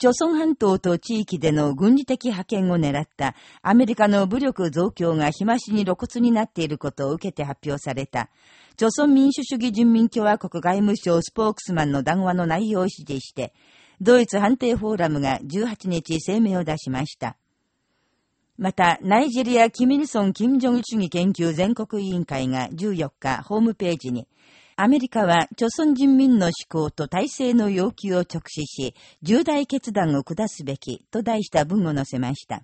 朝鮮半島と地域での軍事的派遣を狙ったアメリカの武力増強が日増しに露骨になっていることを受けて発表された、朝鮮民主主義人民共和国外務省スポークスマンの談話の内容を指示して、ドイツ判定フォーラムが18日声明を出しました。また、ナイジェリア・キミルソン・キム・ジョン主義研究全国委員会が14日ホームページに、アメリカは、朝鮮人民の思考と体制の要求を直視し、重大決断を下すべきと題した文を載せました。